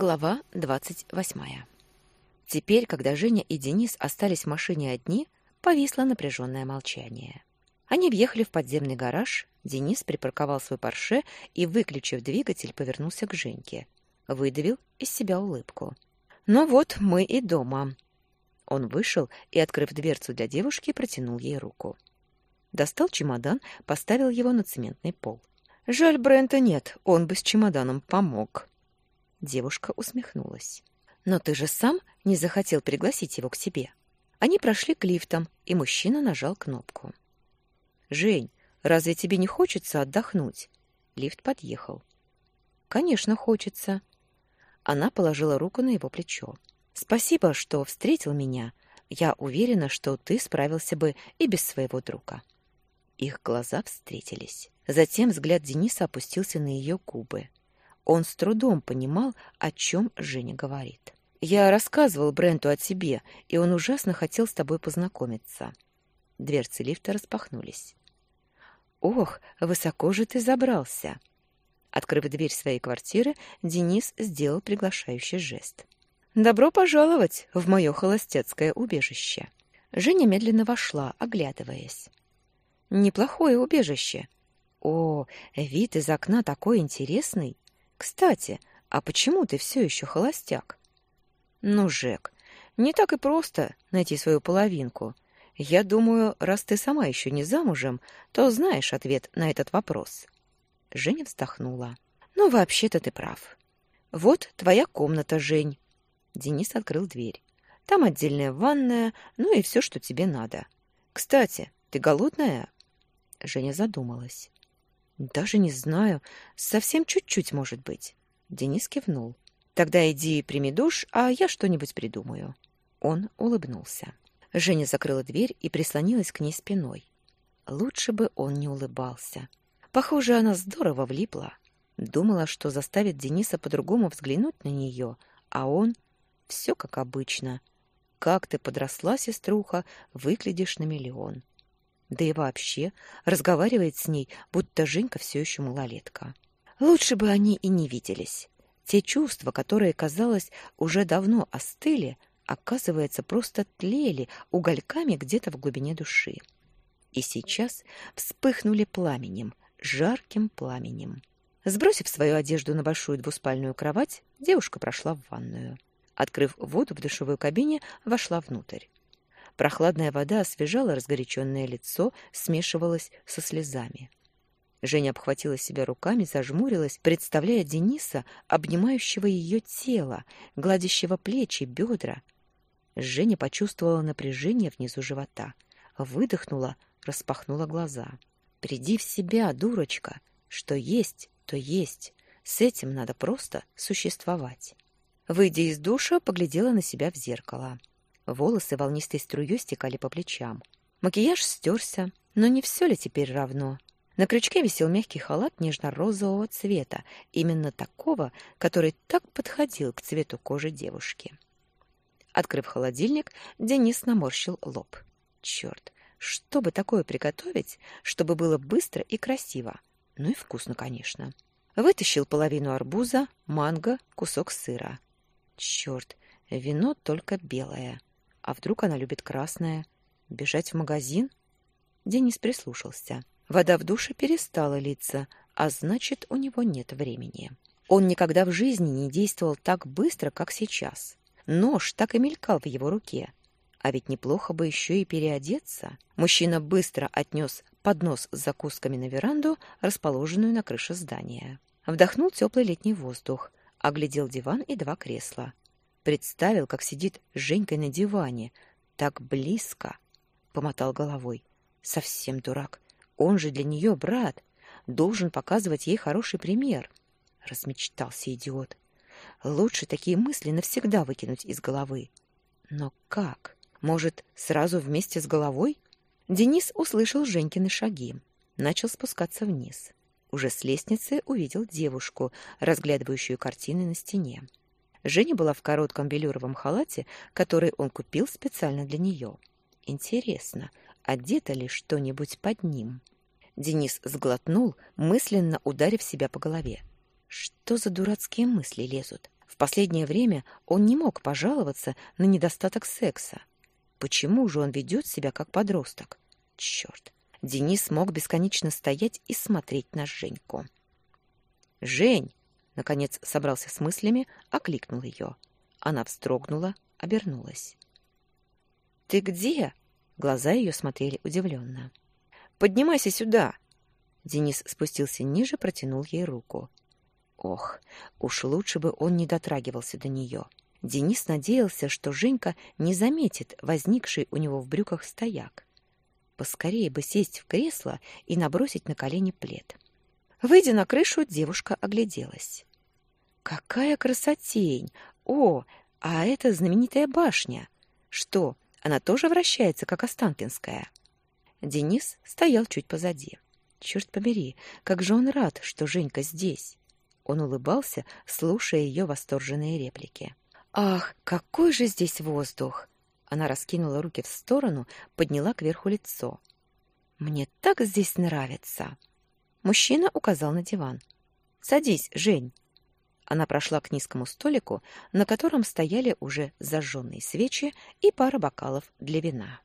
Глава двадцать восьмая. Теперь, когда Женя и Денис остались в машине одни, повисло напряженное молчание. Они въехали в подземный гараж, Денис припарковал свой Порше и, выключив двигатель, повернулся к Женьке. Выдавил из себя улыбку. «Ну вот, мы и дома». Он вышел и, открыв дверцу для девушки, протянул ей руку. Достал чемодан, поставил его на цементный пол. «Жаль, Брента нет, он бы с чемоданом помог». Девушка усмехнулась. «Но ты же сам не захотел пригласить его к себе». Они прошли к лифтам, и мужчина нажал кнопку. «Жень, разве тебе не хочется отдохнуть?» Лифт подъехал. «Конечно, хочется». Она положила руку на его плечо. «Спасибо, что встретил меня. Я уверена, что ты справился бы и без своего друга». Их глаза встретились. Затем взгляд Дениса опустился на ее губы. Он с трудом понимал, о чем Женя говорит. «Я рассказывал Бренту о тебе, и он ужасно хотел с тобой познакомиться». Дверцы лифта распахнулись. «Ох, высоко же ты забрался!» Открыв дверь своей квартиры, Денис сделал приглашающий жест. «Добро пожаловать в мое холостяцкое убежище!» Женя медленно вошла, оглядываясь. «Неплохое убежище. О, вид из окна такой интересный! Кстати, а почему ты все еще холостяк? Ну, Жек, не так и просто найти свою половинку. Я думаю, раз ты сама еще не замужем, то знаешь ответ на этот вопрос. Женя вздохнула. Ну, вообще-то ты прав. Вот твоя комната, Жень. Денис открыл дверь. Там отдельная ванная, ну и все, что тебе надо. Кстати, ты голодная? Женя задумалась. Даже не знаю. Совсем чуть-чуть, может быть. Денис кивнул. Тогда иди прими душ, а я что-нибудь придумаю. Он улыбнулся. Женя закрыла дверь и прислонилась к ней спиной. Лучше бы он не улыбался. Похоже, она здорово влипла. Думала, что заставит Дениса по-другому взглянуть на нее, а он... Все как обычно. Как ты подросла, сеструха, выглядишь на миллион. Да и вообще разговаривает с ней, будто Женька все еще малолетка. Лучше бы они и не виделись. Те чувства, которые, казалось, уже давно остыли, оказывается, просто тлели угольками где-то в глубине души. И сейчас вспыхнули пламенем, жарким пламенем. Сбросив свою одежду на большую двуспальную кровать, девушка прошла в ванную. Открыв воду в душевой кабине, вошла внутрь. Прохладная вода освежала разгоряченное лицо, смешивалась со слезами. Женя обхватила себя руками, зажмурилась, представляя Дениса, обнимающего ее тело, гладящего плечи, бедра. Женя почувствовала напряжение внизу живота. Выдохнула, распахнула глаза. «Приди в себя, дурочка! Что есть, то есть. С этим надо просто существовать». Выйдя из душа, поглядела на себя в зеркало. Волосы волнистой струей стекали по плечам. Макияж стерся, но не все ли теперь равно? На крючке висел мягкий халат нежно-розового цвета, именно такого, который так подходил к цвету кожи девушки. Открыв холодильник, Денис наморщил лоб. Черт, что бы такое приготовить, чтобы было быстро и красиво? Ну и вкусно, конечно. Вытащил половину арбуза, манго, кусок сыра. Черт, вино только белое. А вдруг она любит красное? Бежать в магазин? Денис прислушался. Вода в душе перестала литься, а значит, у него нет времени. Он никогда в жизни не действовал так быстро, как сейчас. Нож так и мелькал в его руке. А ведь неплохо бы еще и переодеться. Мужчина быстро отнес поднос с закусками на веранду, расположенную на крыше здания. Вдохнул теплый летний воздух, оглядел диван и два кресла. Представил, как сидит с Женькой на диване. Так близко. Помотал головой. Совсем дурак. Он же для нее брат. Должен показывать ей хороший пример. Размечтался идиот. Лучше такие мысли навсегда выкинуть из головы. Но как? Может, сразу вместе с головой? Денис услышал Женькины шаги. Начал спускаться вниз. Уже с лестницы увидел девушку, разглядывающую картины на стене. Женя была в коротком велюровом халате, который он купил специально для нее. Интересно, одето ли что-нибудь под ним? Денис сглотнул, мысленно ударив себя по голове. Что за дурацкие мысли лезут? В последнее время он не мог пожаловаться на недостаток секса. Почему же он ведет себя как подросток? Черт! Денис мог бесконечно стоять и смотреть на Женьку. «Жень!» — наконец собрался с мыслями, окликнул ее. Она вздрогнула, обернулась. «Ты где?» — глаза ее смотрели удивленно. «Поднимайся сюда!» Денис спустился ниже, протянул ей руку. Ох, уж лучше бы он не дотрагивался до нее. Денис надеялся, что Женька не заметит возникший у него в брюках стояк. Поскорее бы сесть в кресло и набросить на колени плед. Выйдя на крышу, девушка огляделась. «Какая красотень! О, а это знаменитая башня! Что, она тоже вращается, как Останкинская?» Денис стоял чуть позади. Черт побери, как же он рад, что Женька здесь. Он улыбался, слушая ее восторженные реплики. «Ах, какой же здесь воздух!» Она раскинула руки в сторону, подняла кверху лицо. «Мне так здесь нравится!» Мужчина указал на диван. «Садись, Жень». Она прошла к низкому столику, на котором стояли уже зажженные свечи и пара бокалов для вина.